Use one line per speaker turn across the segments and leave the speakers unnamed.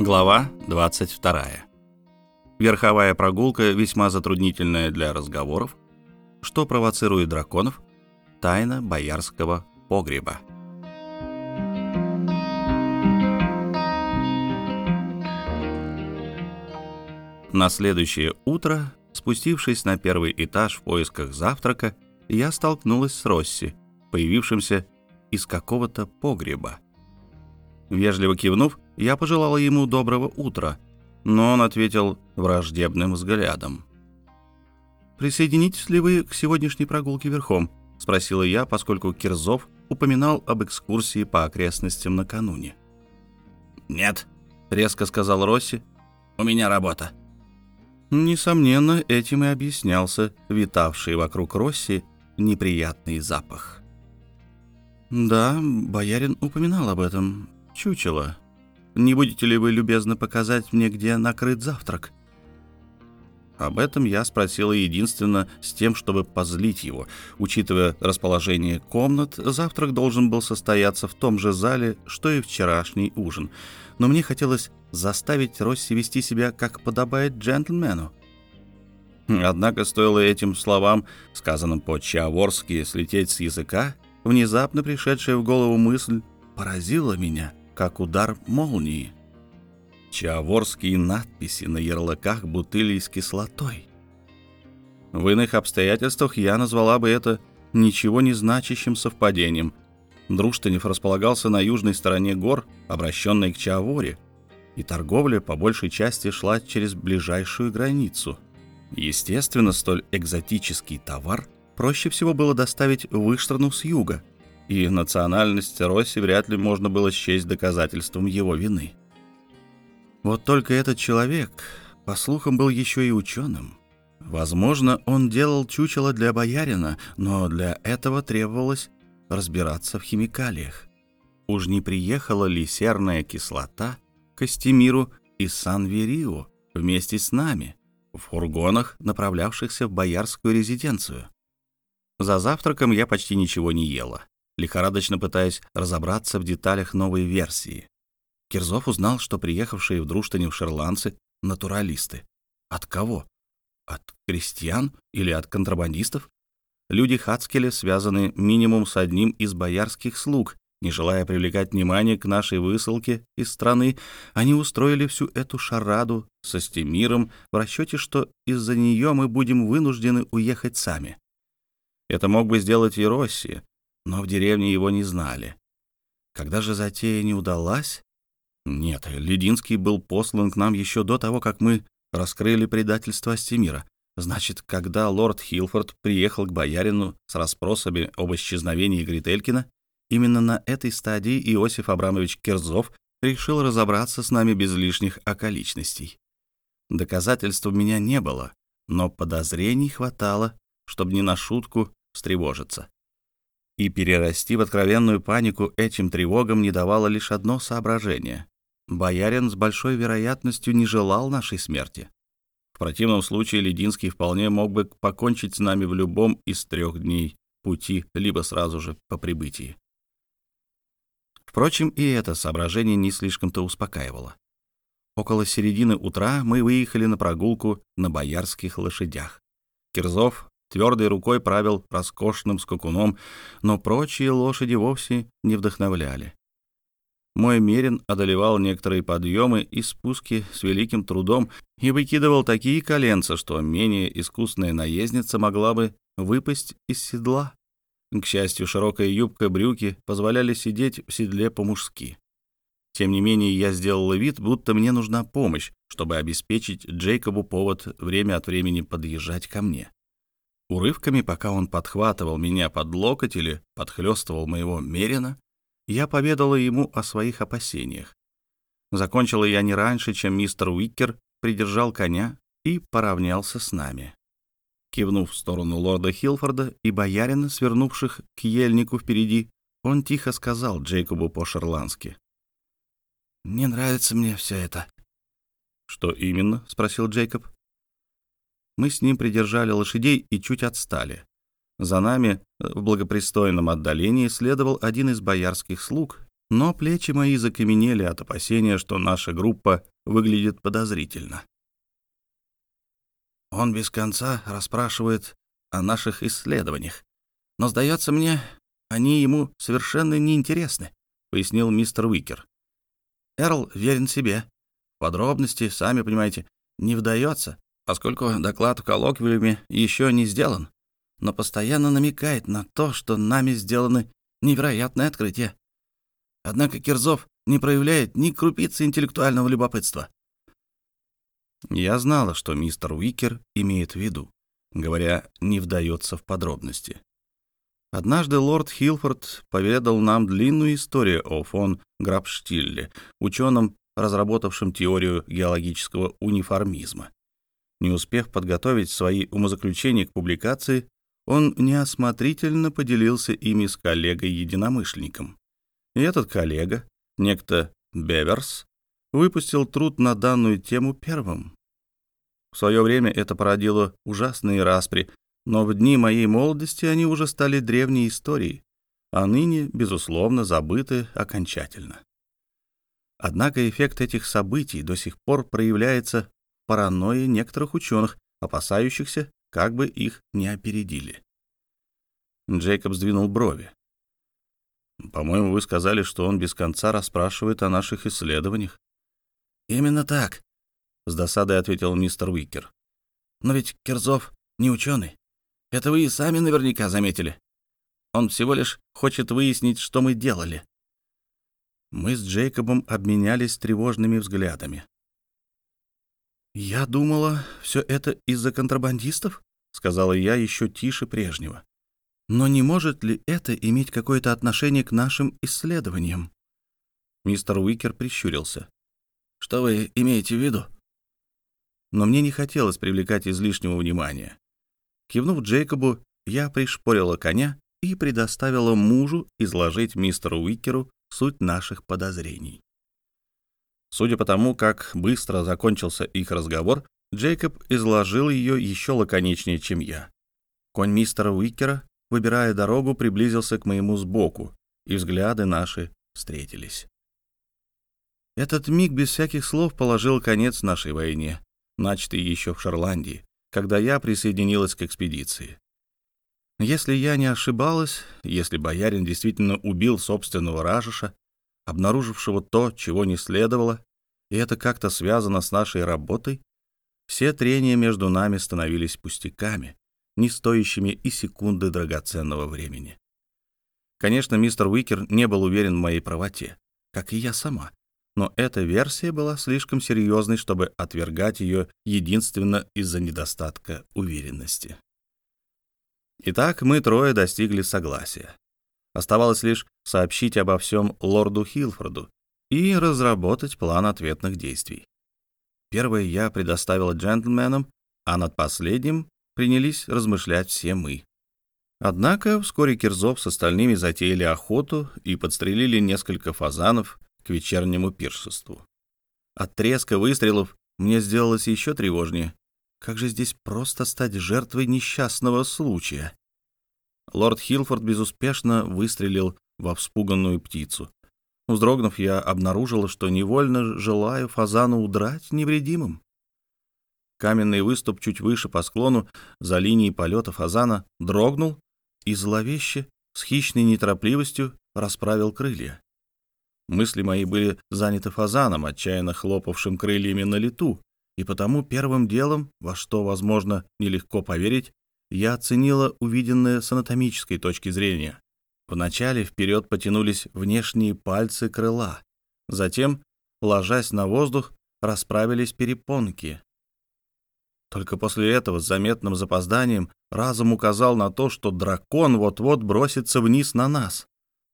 Глава 22. Верховая прогулка весьма затруднительная для разговоров. Что провоцирует драконов? Тайна боярского погреба. На следующее утро, спустившись на первый этаж в поисках завтрака, я столкнулась с Росси, появившимся из какого-то погреба. Вежливо кивнув, я пожелала ему доброго утра, но он ответил враждебным взглядом. «Присоединитесь ли вы к сегодняшней прогулке верхом?» — спросила я, поскольку Кирзов упоминал об экскурсии по окрестностям накануне.
«Нет», —
резко сказал Росси, —
«у меня работа».
Несомненно, этим и объяснялся витавший вокруг Росси неприятный запах. «Да, боярин упоминал об этом. Чучело. Не будете ли вы любезно показать мне, где накрыт завтрак?» Об этом я спросила единственно с тем, чтобы позлить его. Учитывая расположение комнат, завтрак должен был состояться в том же зале, что и вчерашний ужин. Но мне хотелось заставить Росси вести себя, как подобает джентльмену. Однако стоило этим словам, сказанным по-чаворски, слететь с языка, внезапно пришедшая в голову мысль поразила меня, как удар молнии. Чаворские надписи на ярлыках бутылей с кислотой. В иных обстоятельствах я назвала бы это ничего не значащим совпадением. Друштанев располагался на южной стороне гор, обращенной к Чаворе, и торговля по большей части шла через ближайшую границу. Естественно, столь экзотический товар проще всего было доставить в Иштрану с юга, и национальность Росси вряд ли можно было счесть доказательством его вины. Вот только этот человек, по слухам, был еще и ученым. Возможно, он делал чучело для боярина, но для этого требовалось разбираться в химикалиях. Уж не приехала ли серная кислота к Астемиру и Сан-Верио вместе с нами в фургонах, направлявшихся в боярскую резиденцию? За завтраком я почти ничего не ела, лихорадочно пытаясь разобраться в деталях новой версии. Кирзов узнал, что приехавшие в Друштанев шерландцы — натуралисты. От кого? От крестьян или от контрабандистов? Люди Хацкеля связаны минимум с одним из боярских слуг. Не желая привлекать внимание к нашей высылке из страны, они устроили всю эту шараду со Стемиром в расчете, что из-за нее мы будем вынуждены уехать сами. Это мог бы сделать и Росси, но в деревне его не знали. Когда же затея не удалась, нет, Лединский был послан к нам еще до того, как мы раскрыли предательство Астемира. Значит, когда лорд Хилфорд приехал к боярину с расспросами об исчезновении Грителькина, именно на этой стадии Иосиф Абрамович Кирзов решил разобраться с нами без лишних околичностей. Доказательств у меня не было, но подозрений хватало, чтобы не на шутку встревожиться. И перерасти в откровенную панику этим тревогам не давало лишь одно соображение. Боярин с большой вероятностью не желал нашей смерти. В противном случае Лединский вполне мог бы покончить с нами в любом из трех дней пути, либо сразу же по прибытии. Впрочем, и это соображение не слишком-то успокаивало. Около середины утра мы выехали на прогулку на боярских лошадях. Кирзов твердой рукой правил роскошным скакуном, но прочие лошади вовсе не вдохновляли. Мой мерин одолевал некоторые подъемы и спуски с великим трудом и выкидывал такие коленца, что менее искусная наездница могла бы выпасть из седла. К счастью, широкая юбка брюки позволяли сидеть в седле по-мужски. Тем не менее, я сделал вид, будто мне нужна помощь, чтобы обеспечить Джейкобу повод время от времени подъезжать ко мне. Урывками, пока он подхватывал меня под локоть или подхлестывал моего мерина, я поведала ему о своих опасениях. Закончила я не раньше, чем мистер Уикер придержал коня и поравнялся с нами. Кивнув в сторону лорда Хилфорда и боярина, свернувших к ельнику впереди, он тихо сказал Джейкобу по-шерландски. «Не нравится мне все это». «Что именно?» — спросил Джейкоб. Мы с ним придержали лошадей и чуть отстали. За нами в благопристойном отдалении следовал один из боярских слуг, но плечи мои закаменели от опасения, что наша группа выглядит подозрительно. Он без конца расспрашивает о наших исследованиях, но, сдается мне, они ему совершенно неинтересны, — пояснил мистер Уикер. Эрл верен себе. Подробности, сами понимаете, не вдается, поскольку доклад в коллоквиуме еще не сделан, но постоянно намекает на то, что нами сделаны невероятные открытия. Однако Кирзов не проявляет ни крупицы интеллектуального любопытства. Я знала, что мистер Уикер имеет в виду, говоря, не вдается в подробности. Однажды лорд Хилфорд поведал нам длинную историю о фон Грабштилле, ученом, разработавшем теорию геологического униформизма. Не успев подготовить свои умозаключения к публикации, он неосмотрительно поделился ими с коллегой-единомышленником. И этот коллега, некто Беверс, выпустил труд на данную тему первым. В свое время это породило ужасные распри, но в дни моей молодости они уже стали древней историей, а ныне, безусловно, забыты окончательно. Однако эффект этих событий до сих пор проявляется в паранойе некоторых ученых, опасающихся, как бы их не опередили. Джейкоб сдвинул брови. «По-моему, вы сказали, что он без конца расспрашивает о наших исследованиях». «Именно так», — с досадой ответил мистер Уикер. «Но ведь Кирзов не ученый. Это вы и сами наверняка заметили. Он всего лишь хочет выяснить, что мы делали». Мы с Джейкобом обменялись тревожными взглядами. «Я думала, все это из-за контрабандистов?» — сказала я еще тише прежнего. «Но не может ли это иметь какое-то отношение к нашим исследованиям?» Мистер Уикер прищурился. «Что вы имеете в виду?» Но мне не хотелось привлекать излишнего внимания. Кивнув Джейкобу, я пришпорила коня и предоставила мужу изложить мистеру Уикеру суть наших подозрений. Судя по тому, как быстро закончился их разговор, Джейкоб изложил ее еще лаконичнее, чем я. Конь мистера Уикера, выбирая дорогу, приблизился к моему сбоку, и взгляды наши встретились. Этот миг без всяких слов положил конец нашей войне, начатой еще в Шотландии когда я присоединилась к экспедиции. Если я не ошибалась, если боярин действительно убил собственного Ражиша, обнаружившего то, чего не следовало, и это как-то связано с нашей работой, все трения между нами становились пустяками, не стоящими и секунды драгоценного времени. Конечно, мистер Уикер не был уверен в моей правоте, как и я сама но эта версия была слишком серьезной, чтобы отвергать ее единственно из-за недостатка уверенности. Итак, мы трое достигли согласия. Оставалось лишь сообщить обо всем лорду Хилфорду и разработать план ответных действий. Первое я предоставила джентльменам, а над последним принялись размышлять все мы. Однако вскоре Кирзов с остальными затеяли охоту и подстрелили несколько фазанов к вечернему пиршеству. От треска выстрелов мне сделалось еще тревожнее. Как же здесь просто стать жертвой несчастного случая? Лорд Хилфорд безуспешно выстрелил во вспуганную птицу. Вздрогнув, я обнаружила, что невольно желаю фазану удрать невредимым. Каменный выступ чуть выше по склону, за линией полета фазана, дрогнул и зловеще, с хищной неторопливостью, расправил крылья. Мысли мои были заняты фазаном, отчаянно хлопавшим крыльями на лету, и потому первым делом, во что, возможно, нелегко поверить, я оценила увиденное с анатомической точки зрения. Вначале вперед потянулись внешние пальцы крыла, затем, ложась на воздух, расправились перепонки. Только после этого с заметным запозданием разум указал на то, что дракон вот-вот бросится вниз на нас.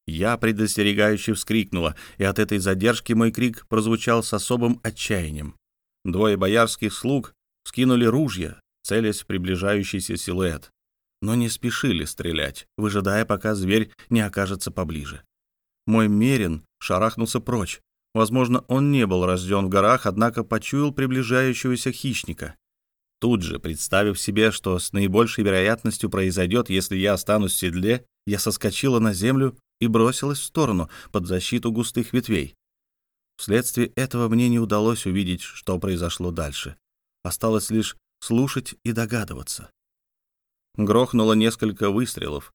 Я предостерегающе вскрикнула, и от этой задержки мой крик прозвучал с особым отчаянием. Двое боярских слуг скинули ружья, целясь в приближающийся силуэт, но не спешили стрелять, выжидая, пока зверь не окажется поближе. Мой мерин шарахнулся прочь. Возможно, он не был рожден в горах, однако почуял приближающегося хищника. Тут же, представив себе, что с наибольшей вероятностью произойдет, если я останусь в седле, я соскочила на землю и бросилась в сторону, под защиту густых ветвей. Вследствие этого мне не удалось увидеть, что произошло дальше. Осталось лишь слушать и догадываться. Грохнуло несколько выстрелов.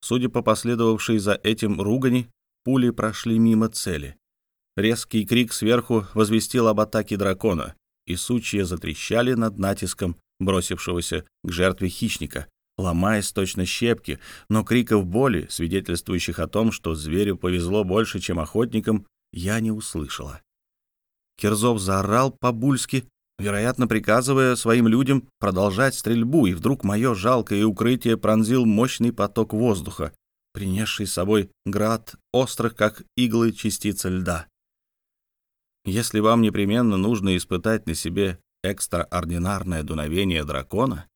Судя по последовавшей за этим ругани, пули прошли мимо цели. Резкий крик сверху возвестил об атаке дракона, и сучья затрещали над натиском бросившегося к жертве хищника, ломаясь точно щепки, но криков боли, свидетельствующих о том, что зверю повезло больше, чем охотникам, я не услышала. Кирзов заорал по-бульски, вероятно, приказывая своим людям продолжать стрельбу, и вдруг мое жалкое укрытие пронзил мощный поток воздуха, принесший с собой град острых, как иглы частицы льда. Если вам непременно нужно испытать на себе экстраординарное дуновение дракона,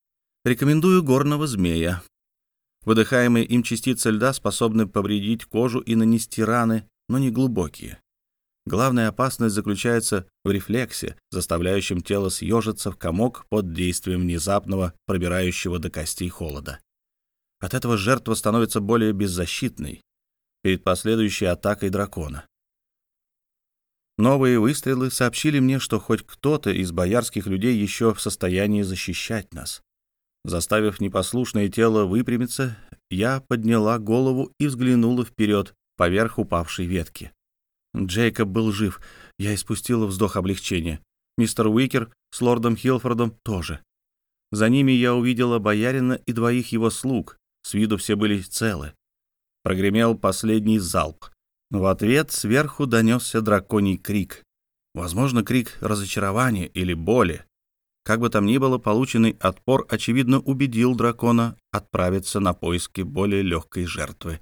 рекомендую горного змея. Выдыхаемые им частицы льда способны повредить кожу и нанести раны, но не глубокие. Главная опасность заключается в рефлексе, заставляющем тело съежиться в комок под действием внезапного, пробирающего до костей холода. От этого жертва становится более беззащитной перед последующей атакой дракона. Новые выстрелы сообщили мне, что хоть кто-то из боярских людей еще в состоянии защищать нас. Заставив непослушное тело выпрямиться, я подняла голову и взглянула вперед, поверх упавшей ветки. Джейкоб был жив. Я испустила вздох облегчения. Мистер Уикер с лордом Хилфордом тоже. За ними я увидела боярина и двоих его слуг. С виду все были целы. Прогремел последний залп. В ответ сверху донесся драконий крик. Возможно, крик разочарования или боли. Как бы там ни было, полученный отпор, очевидно, убедил дракона отправиться на поиски более легкой жертвы.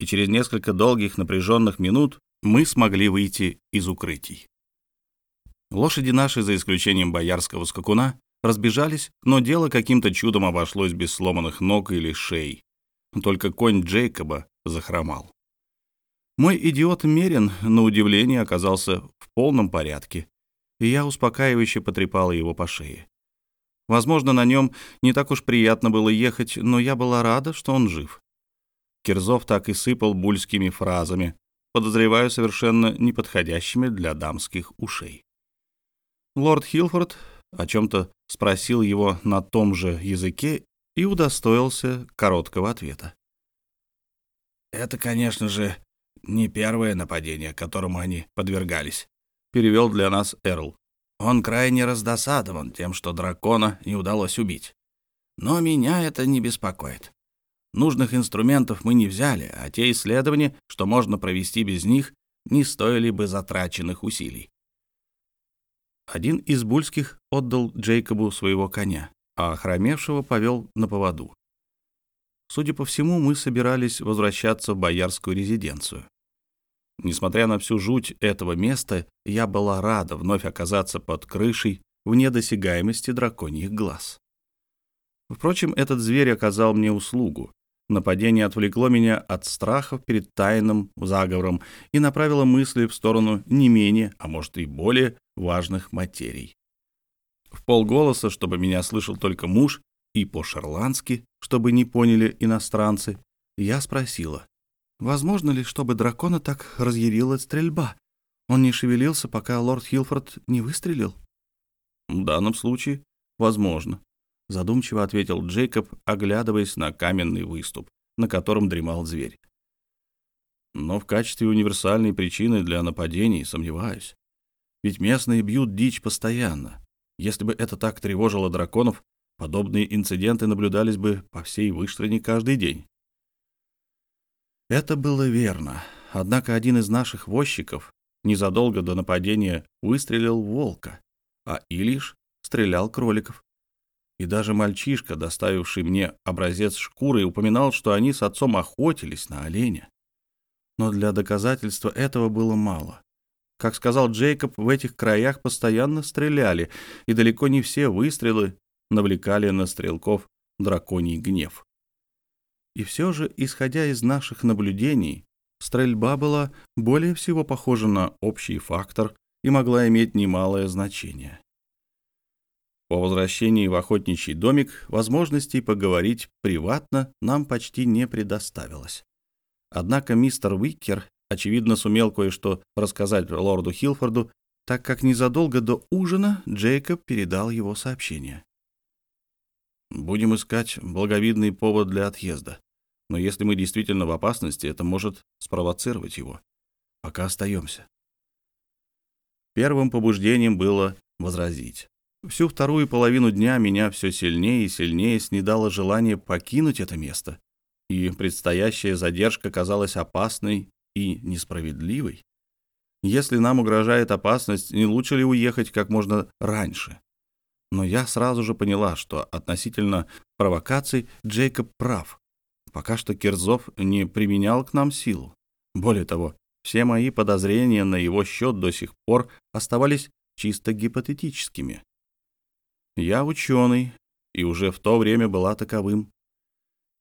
И через несколько долгих напряженных минут мы смогли выйти из укрытий. Лошади наши, за исключением боярского скакуна, разбежались, но дело каким-то чудом обошлось без сломанных ног или шеи. Только конь Джейкоба захромал. Мой идиот Мерин, на удивление, оказался в полном порядке, и я успокаивающе потрепала его по шее. Возможно, на нем не так уж приятно было ехать, но я была рада, что он жив. Кирзов так и сыпал бульскими фразами, подозреваю, совершенно неподходящими для дамских ушей. Лорд Хилфорд о чем-то спросил его на том же языке и удостоился короткого ответа.
«Это, конечно же, не первое нападение, которому они подвергались», —
перевел для нас Эрл.
«Он крайне раздосадован тем, что дракона не удалось убить. Но меня это не беспокоит. Нужных инструментов мы не взяли, а те исследования, что можно провести без них, не стоили бы затраченных усилий.
Один из бульских отдал Джейкобу своего коня, а охромевшего повел на поводу. Судя по всему, мы собирались возвращаться в боярскую резиденцию. Несмотря на всю жуть этого места, я была рада вновь оказаться под крышей вне досягаемости драконьих глаз. Впрочем, этот зверь оказал мне услугу. Нападение отвлекло меня от страхов перед тайным заговором и направило мысли в сторону не менее, а может и более важных материй. В полголоса, чтобы меня слышал только муж, и по-шерландски, чтобы не поняли иностранцы, я спросила, Возможно ли, чтобы дракона так разъярила стрельба? Он не шевелился, пока лорд Хилфорд не выстрелил? В данном случае, возможно, задумчиво ответил Джейкоб, оглядываясь на каменный выступ, на котором дремал зверь. Но в качестве универсальной причины для нападений сомневаюсь. Ведь местные бьют дичь постоянно. Если бы это так тревожило драконов, подобные инциденты наблюдались бы по всей выштране каждый день. Это было верно. Однако один из наших возчиков незадолго до нападения выстрелил волка, а Илиш стрелял кроликов. И даже мальчишка, доставивший мне образец шкуры, упоминал, что они с отцом охотились на оленя. Но для доказательства этого было мало. Как сказал Джейкоб, в этих краях постоянно стреляли, и далеко не все выстрелы навлекали на стрелков драконий гнев. И все же, исходя из наших наблюдений, стрельба была более всего похожа на общий фактор и могла иметь немалое значение. По возвращении в охотничий домик возможностей поговорить приватно нам почти не предоставилось. Однако мистер Уикер очевидно, сумел кое-что рассказать лорду Хилфорду, так как незадолго до ужина Джейкоб передал его сообщение. «Будем искать благовидный повод для отъезда. Но если мы действительно в опасности, это может спровоцировать его. Пока остаемся». Первым побуждением было возразить. Всю вторую половину дня меня все сильнее и сильнее снедало желание покинуть это место, и предстоящая задержка казалась опасной и несправедливой. Если нам угрожает опасность, не лучше ли уехать как можно раньше? Но я сразу же поняла, что относительно провокаций Джейкоб прав. Пока что Кирзов не применял к нам силу. Более того, все мои подозрения на его счет до сих пор оставались чисто гипотетическими. Я ученый, и уже в то время была таковым.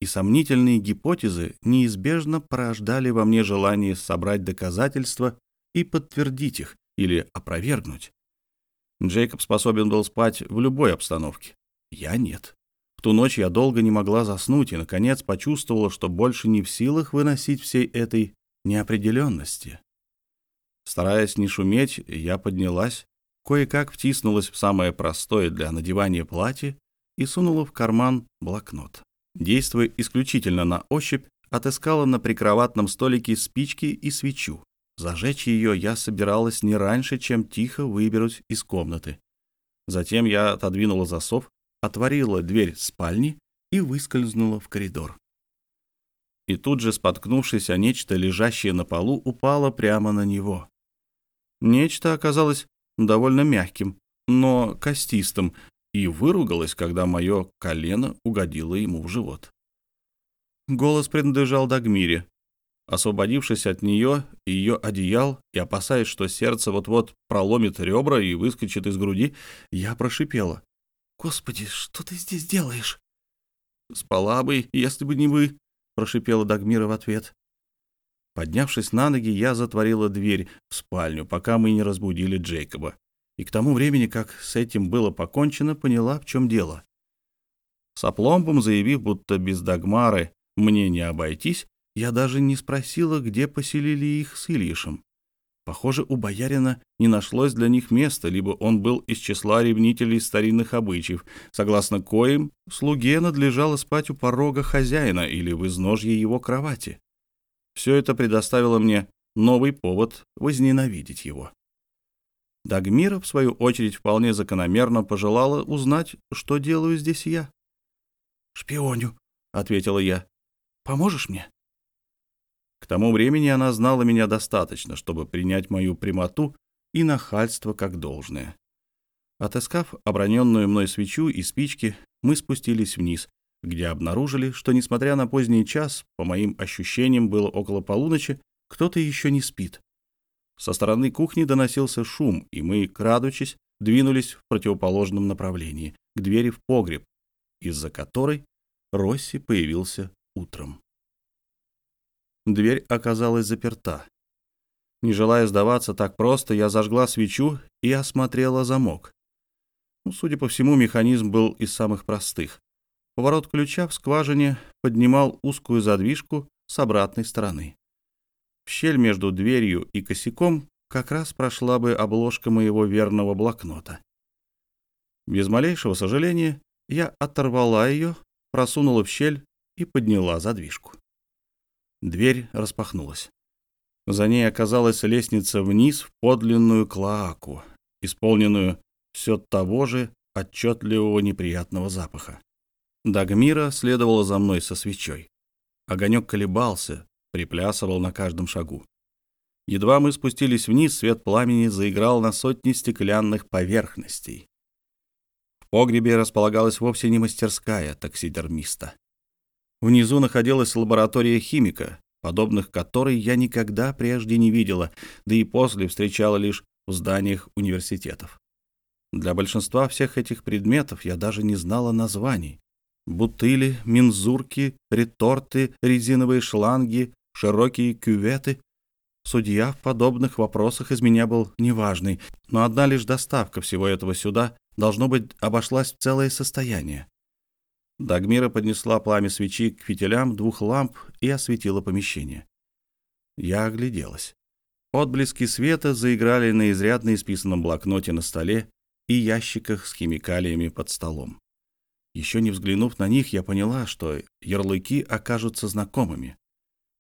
И сомнительные гипотезы неизбежно порождали во мне желание собрать доказательства и подтвердить их или опровергнуть. Джейкоб способен был спать в любой обстановке. Я нет. В ту ночь я долго не могла заснуть и, наконец, почувствовала, что больше не в силах выносить всей этой неопределенности. Стараясь не шуметь, я поднялась, кое-как втиснулась в самое простое для надевания платье и сунула в карман блокнот. Действуя исключительно на ощупь, отыскала на прикроватном столике спички и свечу. Зажечь ее я собиралась не раньше, чем тихо выберусь из комнаты. Затем я отодвинула засов, отворила дверь спальни и выскользнула в коридор. И тут же, споткнувшись о нечто, лежащее на полу, упала прямо на него. Нечто оказалось довольно мягким, но костистым, и выругалось, когда мое колено угодило ему в живот. Голос принадлежал Дагмире, Освободившись от нее ее одеял, и опасаясь, что сердце вот-вот проломит ребра и выскочит из груди, я прошипела. «Господи, что ты здесь делаешь?» «Спала бы, если бы не вы», — прошипела Дагмира в ответ. Поднявшись на ноги, я затворила дверь в спальню, пока мы не разбудили Джейкоба. И к тому времени, как с этим было покончено, поняла, в чем дело. С опломбом заявив, будто без Дагмары мне не обойтись, я даже не спросила, где поселили их с Ильишем. Похоже, у боярина не нашлось для них места, либо он был из числа ревнителей старинных обычаев, согласно коим слуге надлежало спать у порога хозяина или в изножье его кровати. Все это предоставило мне новый повод возненавидеть его. Дагмира, в свою очередь, вполне закономерно пожелала узнать, что делаю здесь я. «Шпионю», — ответила я. «Поможешь мне?» К тому времени она знала меня достаточно, чтобы принять мою прямоту и нахальство как должное. Отыскав оброненную мной свечу и спички, мы спустились вниз, где обнаружили, что, несмотря на поздний час, по моим ощущениям было около полуночи, кто-то еще не спит. Со стороны кухни доносился шум, и мы, крадучись, двинулись в противоположном направлении, к двери в погреб, из-за которой Росси появился утром. Дверь оказалась заперта. Не желая сдаваться так просто, я зажгла свечу и осмотрела замок. Ну, судя по всему, механизм был из самых простых. Поворот ключа в скважине поднимал узкую задвижку с обратной стороны. В щель между дверью и косяком как раз прошла бы обложка моего верного блокнота. Без малейшего сожаления я оторвала ее, просунула в щель и подняла задвижку. Дверь распахнулась. За ней оказалась лестница вниз в подлинную клоаку, исполненную все того же отчетливого неприятного запаха. Дагмира следовала за мной со свечой. Огонек колебался, приплясывал на каждом шагу. Едва мы спустились вниз, свет пламени заиграл на сотни стеклянных поверхностей. В погребе располагалась вовсе не мастерская таксидермиста. Внизу находилась лаборатория химика, подобных которой я никогда прежде не видела, да и после встречала лишь в зданиях университетов. Для большинства всех этих предметов я даже не знала названий. Бутыли, мензурки, реторты, резиновые шланги, широкие кюветы. Судья в подобных вопросах из меня был неважный, но одна лишь доставка всего этого сюда, должно быть, обошлась в целое состояние. Дагмира поднесла пламя свечи к фитилям двух ламп и осветила помещение. Я огляделась. Отблески света заиграли на изрядно исписанном блокноте на столе и ящиках с химикалиями под столом. Еще не взглянув на них, я поняла, что ярлыки окажутся знакомыми.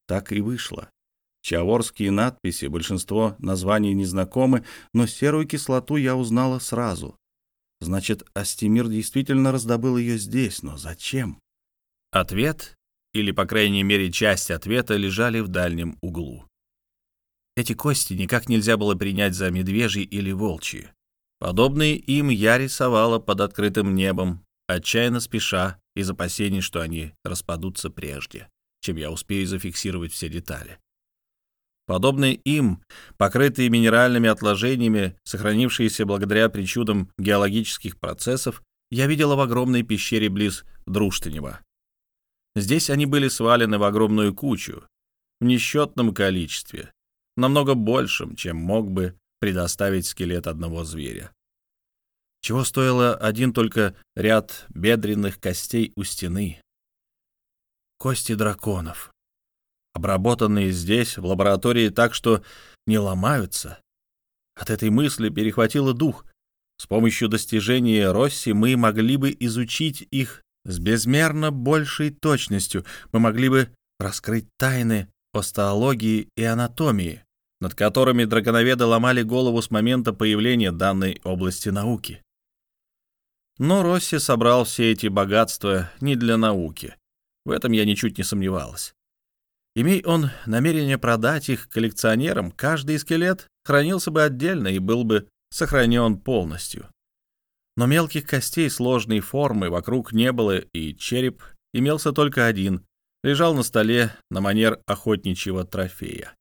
Так и вышло. Чаворские надписи, большинство названий незнакомы, но серую кислоту я узнала сразу. Значит, Астемир действительно раздобыл ее здесь, но зачем? Ответ, или, по крайней мере, часть ответа, лежали в дальнем углу. Эти кости никак нельзя было принять за медвежьи или волчьи. Подобные им я рисовала под открытым небом, отчаянно спеша из опасений, что они распадутся прежде, чем я успею зафиксировать все детали. Подобные им, покрытые минеральными отложениями, сохранившиеся благодаря причудам геологических процессов, я видела в огромной пещере близ Друштынева. Здесь они были свалены в огромную кучу, в несчетном количестве, намного большим, чем мог бы предоставить скелет одного зверя. Чего стоило один только ряд бедренных костей у стены. Кости драконов, обработанные здесь, в лаборатории, так что не ломаются. От этой мысли перехватило дух. С помощью достижения Росси мы могли бы изучить их с безмерно большей точностью. Мы могли бы раскрыть тайны остеологии и анатомии, над которыми драконоведы ломали голову с момента появления данной области науки. Но Росси собрал все эти богатства не для науки. В этом я ничуть не сомневалась. Имей он намерение продать их коллекционерам, каждый скелет хранился бы отдельно и был бы сохранен полностью. Но мелких костей сложной формы вокруг не было, и череп имелся только один, лежал на столе на манер охотничьего трофея.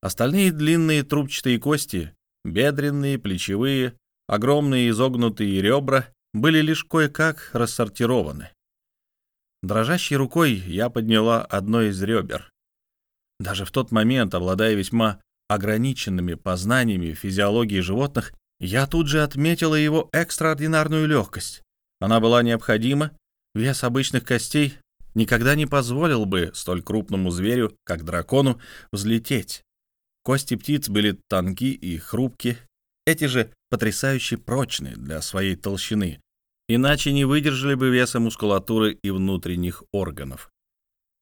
Остальные длинные трубчатые кости, бедренные, плечевые, огромные изогнутые ребра, были лишь кое-как рассортированы. Дрожащей рукой я подняла одно из ребер. Даже в тот момент, обладая весьма ограниченными познаниями физиологии животных, я тут же отметила его экстраординарную легкость. Она была необходима, вес обычных костей никогда не позволил бы столь крупному зверю, как дракону, взлететь. Кости птиц были тонки и хрупки, эти же потрясающе прочные для своей толщины, иначе не выдержали бы веса мускулатуры и внутренних органов.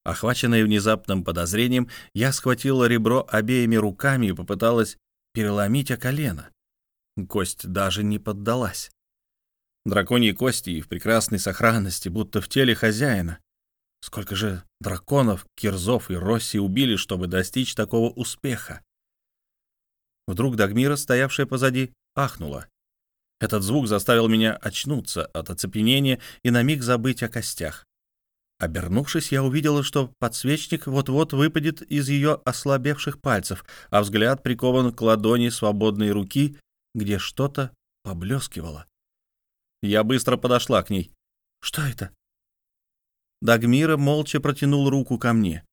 Охваченная внезапным подозрением, я схватила ребро обеими руками и попыталась переломить о колено. Кость даже не поддалась. Драконьи кости и в прекрасной сохранности, будто в теле хозяина. Сколько же драконов, кирзов и росси убили, чтобы достичь такого успеха? Вдруг Дагмира, стоявшая позади, ахнула. Этот звук заставил меня очнуться от оцепенения и на миг забыть о костях. Обернувшись, я увидела, что подсвечник вот-вот выпадет из ее ослабевших пальцев, а взгляд прикован к ладони свободной руки, где что-то поблескивало. Я быстро подошла к ней. «Что это?» Дагмира молча протянул руку ко мне.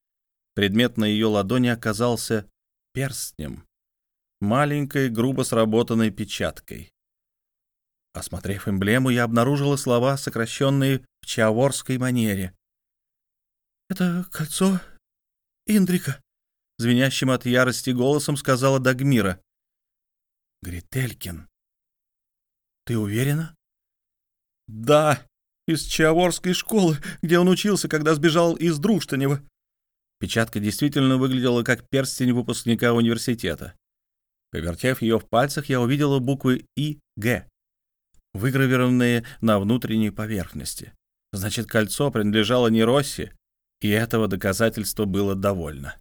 Предмет на ее ладони оказался перстнем, маленькой, грубо сработанной печаткой. Осмотрев эмблему, я обнаружила слова, сокращенные в чаворской манере. «Это кольцо Индрика», — звенящим от ярости голосом сказала Дагмира. «Грителькин, ты уверена?» «Да, из Чаворской школы, где он учился, когда сбежал из Друштанева». Печатка действительно выглядела как перстень выпускника университета. Повертев ее в пальцах, я увидела буквы И, Г выгравированные на внутренней поверхности. Значит, кольцо принадлежало не Росси, и этого доказательства было довольно.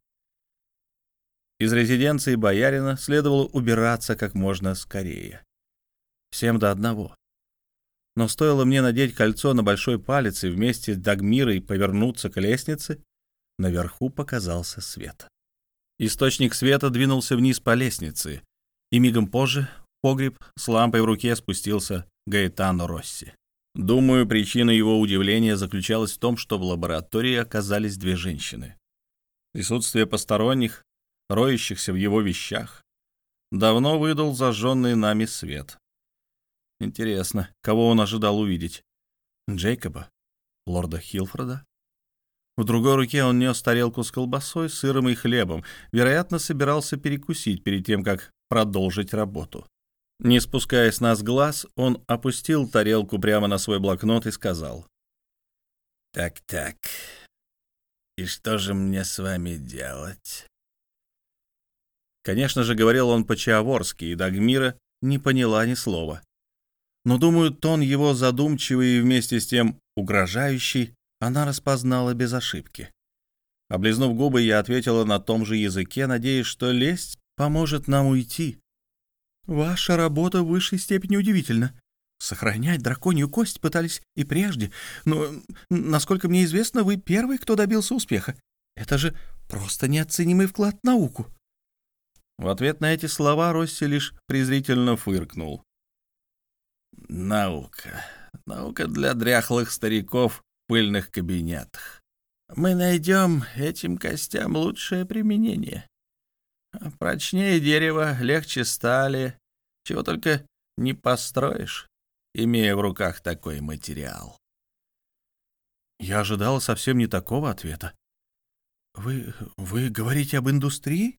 Из резиденции боярина следовало убираться как можно скорее. Всем до одного. Но стоило мне надеть кольцо на большой палец и вместе с Дагмирой повернуться к лестнице, наверху показался свет. Источник света двинулся вниз по лестнице, и мигом позже погреб с лампой в руке спустился Гаэтано Росси. Думаю, причина его удивления заключалась в том, что в лаборатории оказались две женщины. Присутствие посторонних, роющихся в его вещах, давно выдал зажженный нами свет. Интересно, кого он ожидал увидеть? Джейкоба? Лорда Хилфорда? В другой руке он нес тарелку с колбасой, сыром и хлебом. Вероятно, собирался перекусить перед тем, как продолжить работу. Не спуская с нас глаз, он опустил тарелку прямо на свой блокнот и сказал.
«Так-так, и что же мне с вами делать?»
Конечно же, говорил он по-чаворски, и Дагмира не поняла ни слова. Но, думаю, тон его задумчивый и вместе с тем угрожающий она распознала без ошибки. Облизнув губы, я ответила на том же языке, надеясь, что лесть поможет нам уйти. «Ваша работа в высшей степени удивительна. Сохранять драконью кость пытались и прежде, но, насколько мне известно, вы первый, кто добился успеха. Это же просто неоценимый вклад в науку». В ответ на эти слова Росси лишь презрительно фыркнул.
«Наука. Наука для дряхлых стариков пыльных кабинетах. Мы найдем этим костям лучшее применение. Прочнее дерева, легче стали, чего только не построишь, имея в руках такой материал».
Я ожидала совсем не такого ответа. «Вы... вы говорите об индустрии?»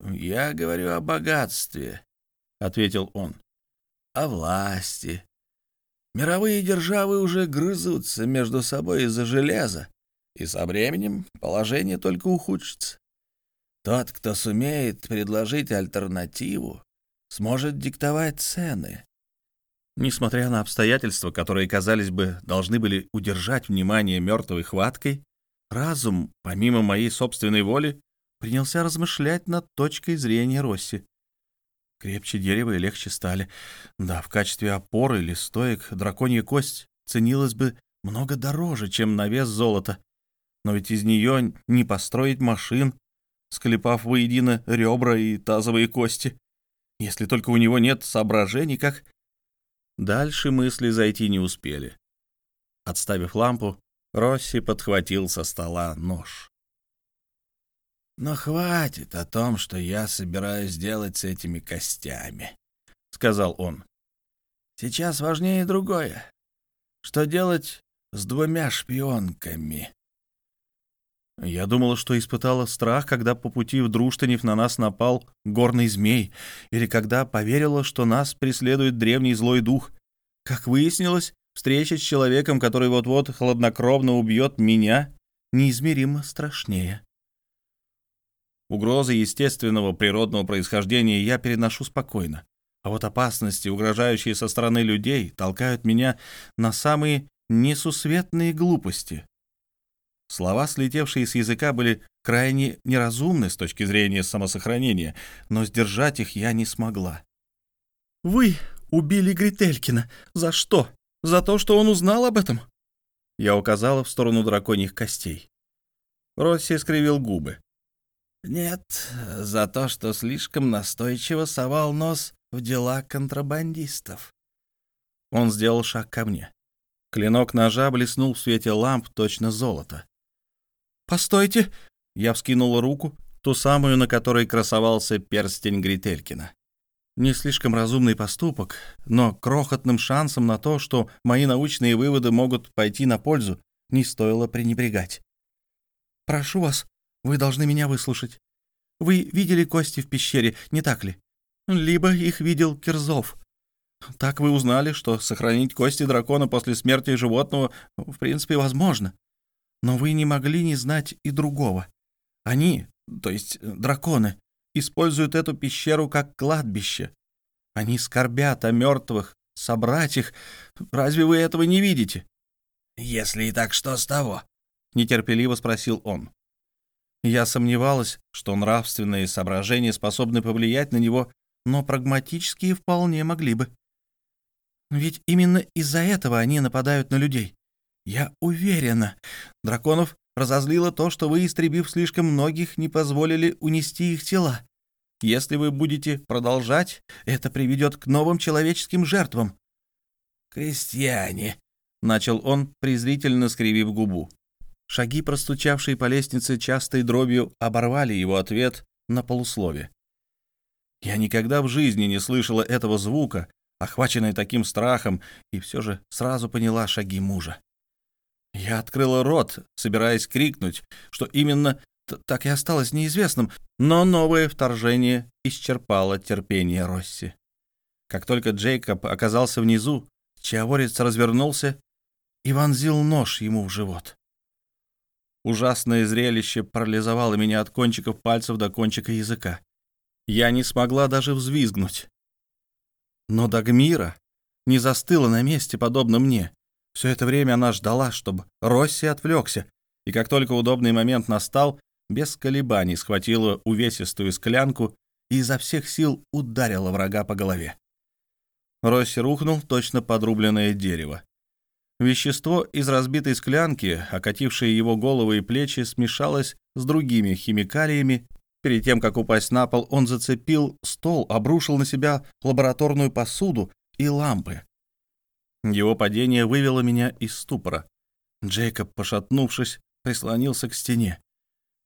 «Я говорю о богатстве», — ответил он, — «о власти. Мировые державы уже грызутся между собой из-за железа, и со временем положение только ухудшится. Тот, кто сумеет предложить альтернативу, сможет диктовать цены».
Несмотря на обстоятельства, которые, казались бы, должны были удержать внимание мертвой хваткой, разум, помимо моей собственной воли, принялся размышлять над точкой зрения Росси. Крепче дерева и легче стали. Да, в качестве опоры или стоек драконья кость ценилась бы много дороже, чем на вес золота. Но ведь из нее не построить машин, склепав воедино ребра и тазовые кости, если только у него нет соображений, как... Дальше мысли зайти не успели. Отставив лампу, Росси подхватил со стола нож.
Но хватит о том, что я собираюсь делать с этими костями, — сказал он. Сейчас важнее другое. Что делать с двумя шпионками?
Я думала, что испытала страх, когда по пути в Друштанев на нас напал горный змей, или когда поверила, что нас преследует древний злой дух. Как выяснилось, встреча с человеком, который вот-вот хладнокровно убьет меня, неизмеримо страшнее. Угрозы естественного природного происхождения я переношу спокойно. А вот опасности, угрожающие со стороны людей, толкают меня на самые несусветные глупости. Слова, слетевшие с языка, были крайне неразумны с точки зрения самосохранения, но сдержать их я не смогла. «Вы убили Грителькина. За что? За то, что он узнал об этом?» Я указала в сторону драконьих костей. Росси скривил губы.
Нет, за то, что слишком настойчиво совал нос в дела контрабандистов.
Он сделал шаг ко мне. Клинок ножа блеснул в свете ламп точно золото. «Постойте!» — я вскинул руку, ту самую, на которой красовался перстень Грителькина. Не слишком разумный поступок, но крохотным шансом на то, что мои научные выводы могут пойти на пользу, не стоило пренебрегать. «Прошу вас, вы должны меня выслушать. Вы видели кости в пещере, не так ли? Либо их видел Кирзов. Так вы узнали, что сохранить кости дракона после смерти животного в принципе возможно. Но вы не могли не знать и другого. Они, то есть драконы, используют эту пещеру как кладбище. Они скорбят о мертвых, собрать их. Разве вы этого не видите?
«Если и так, что с того?»
— нетерпеливо спросил он. Я сомневалась, что нравственные соображения способны повлиять на него, но прагматические вполне могли бы. Ведь именно из-за этого они нападают на людей. Я уверена, драконов разозлило то, что вы, истребив слишком многих, не позволили унести их тела. Если вы будете продолжать, это приведет к новым человеческим жертвам.
«Крестьяне», —
начал он, презрительно скривив губу. Шаги, простучавшие по лестнице частой дробью, оборвали его ответ на полуслове. Я никогда в жизни не слышала этого звука, охваченная таким страхом, и все же сразу поняла шаги мужа. Я открыла рот, собираясь крикнуть, что именно так и осталось неизвестным, но новое вторжение исчерпало терпение Росси. Как только Джейкоб оказался внизу, Чаворец развернулся и вонзил нож ему в живот. Ужасное зрелище парализовало меня от кончиков пальцев до кончика языка. Я не смогла даже взвизгнуть. Но Дагмира не застыла на месте, подобно мне. Все это время она ждала, чтобы Росси отвлекся, и как только удобный момент настал, без колебаний схватила увесистую склянку и изо всех сил ударила врага по голове. Росси рухнул, точно подрубленное дерево. Вещество из разбитой склянки, окатившее его голову и плечи, смешалось с другими химикалиями. Перед тем, как упасть на пол, он зацепил стол, обрушил на себя лабораторную посуду и лампы. Его падение вывело меня из ступора. Джейкоб, пошатнувшись, прислонился к стене.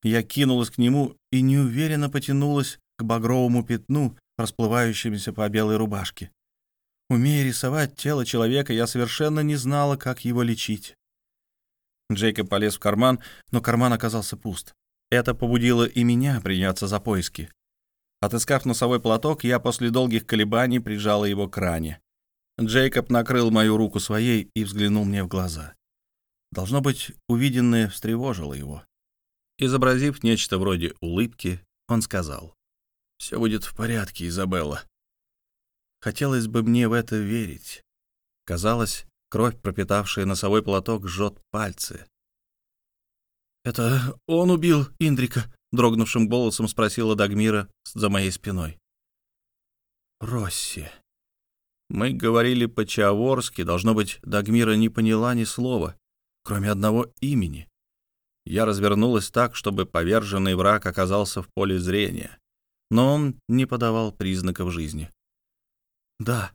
Я кинулась к нему и неуверенно потянулась к багровому пятну, расплывающемуся по белой рубашке. Умея рисовать тело человека, я совершенно не знала, как его лечить. Джейкоб полез в карман, но карман оказался пуст. Это побудило и меня приняться за поиски. Отыскав носовой платок, я после долгих колебаний прижала его к ране. Джейкоб накрыл мою руку своей и взглянул мне в глаза. Должно быть, увиденное встревожило его. Изобразив нечто вроде улыбки, он сказал, «Все будет в порядке, Изабелла. Хотелось бы мне в это верить. Казалось, кровь, пропитавшая носовой платок, жжет пальцы. «Это он убил Индрика?» — дрогнувшим голосом спросила Дагмира за моей спиной. «Росси». Мы говорили по-чаворски, должно быть, Дагмира не поняла ни слова, кроме одного имени. Я развернулась так, чтобы поверженный враг оказался в поле зрения, но он не подавал признаков жизни. Да.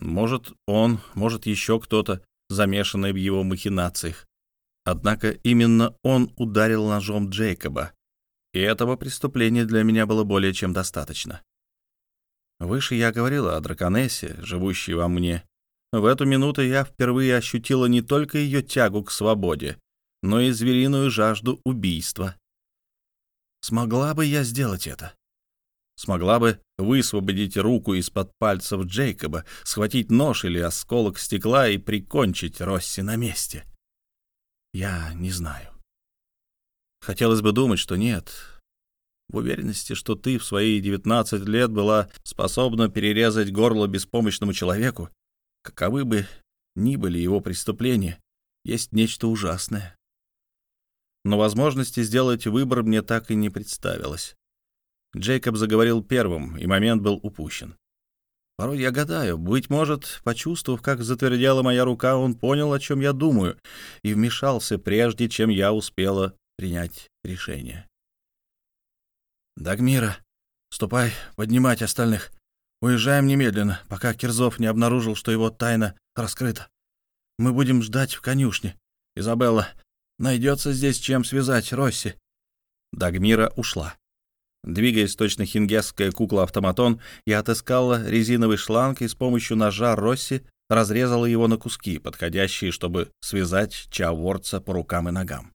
Может, он, может, еще кто-то, замешанный в его махинациях. Однако именно он ударил ножом Джейкоба, и этого преступления для меня было более чем достаточно. Выше я говорила о драконессе, живущей во мне. В эту минуту я впервые ощутила не только ее тягу к свободе, но и звериную жажду убийства. Смогла бы я сделать это? Смогла бы высвободить руку из-под пальцев Джейкоба, схватить нож или осколок стекла и прикончить Росси на месте? Я не знаю. Хотелось бы думать, что нет. В уверенности, что ты в свои 19 лет была способна перерезать горло беспомощному человеку, каковы бы ни были его преступления, есть нечто ужасное. Но возможности сделать выбор мне так и не представилось. Джейкоб заговорил первым, и момент был упущен. Порой я гадаю, быть может, почувствовав, как затвердела моя рука, он понял, о чем я думаю, и вмешался, прежде чем я успела принять решение. «Дагмира, ступай поднимать остальных. Уезжаем немедленно, пока Кирзов не обнаружил, что его тайна раскрыта. Мы будем ждать в конюшне. Изабелла, найдется здесь чем связать Росси». Дагмира ушла. Двигаясь точно хингесская кукла-автоматон, я отыскала резиновый шланг и с помощью ножа Росси разрезала его на куски, подходящие, чтобы связать Чаворца по рукам и ногам.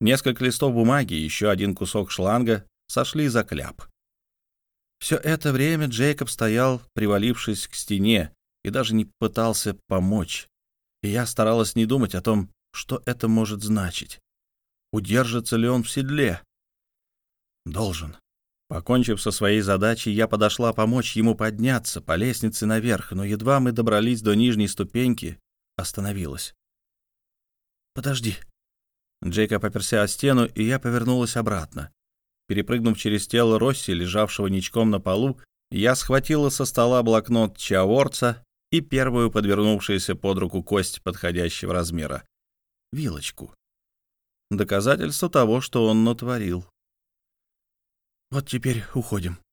Несколько листов бумаги и еще один кусок шланга сошли за кляп. Все это время Джейкоб стоял, привалившись к стене, и даже не пытался помочь. И я старалась не думать о том, что это может значить. Удержится ли он в седле? Должен. Покончив со своей задачей, я подошла помочь ему подняться по лестнице наверх, но едва мы добрались до нижней ступеньки, остановилась. «Подожди». Джейкоб оперся о стену, и я повернулась обратно. Перепрыгнув через тело Росси, лежавшего ничком на полу, я схватила со стола блокнот Чаворца и первую подвернувшуюся под руку кость подходящего размера — вилочку. Доказательство того, что он натворил. Вот теперь уходим.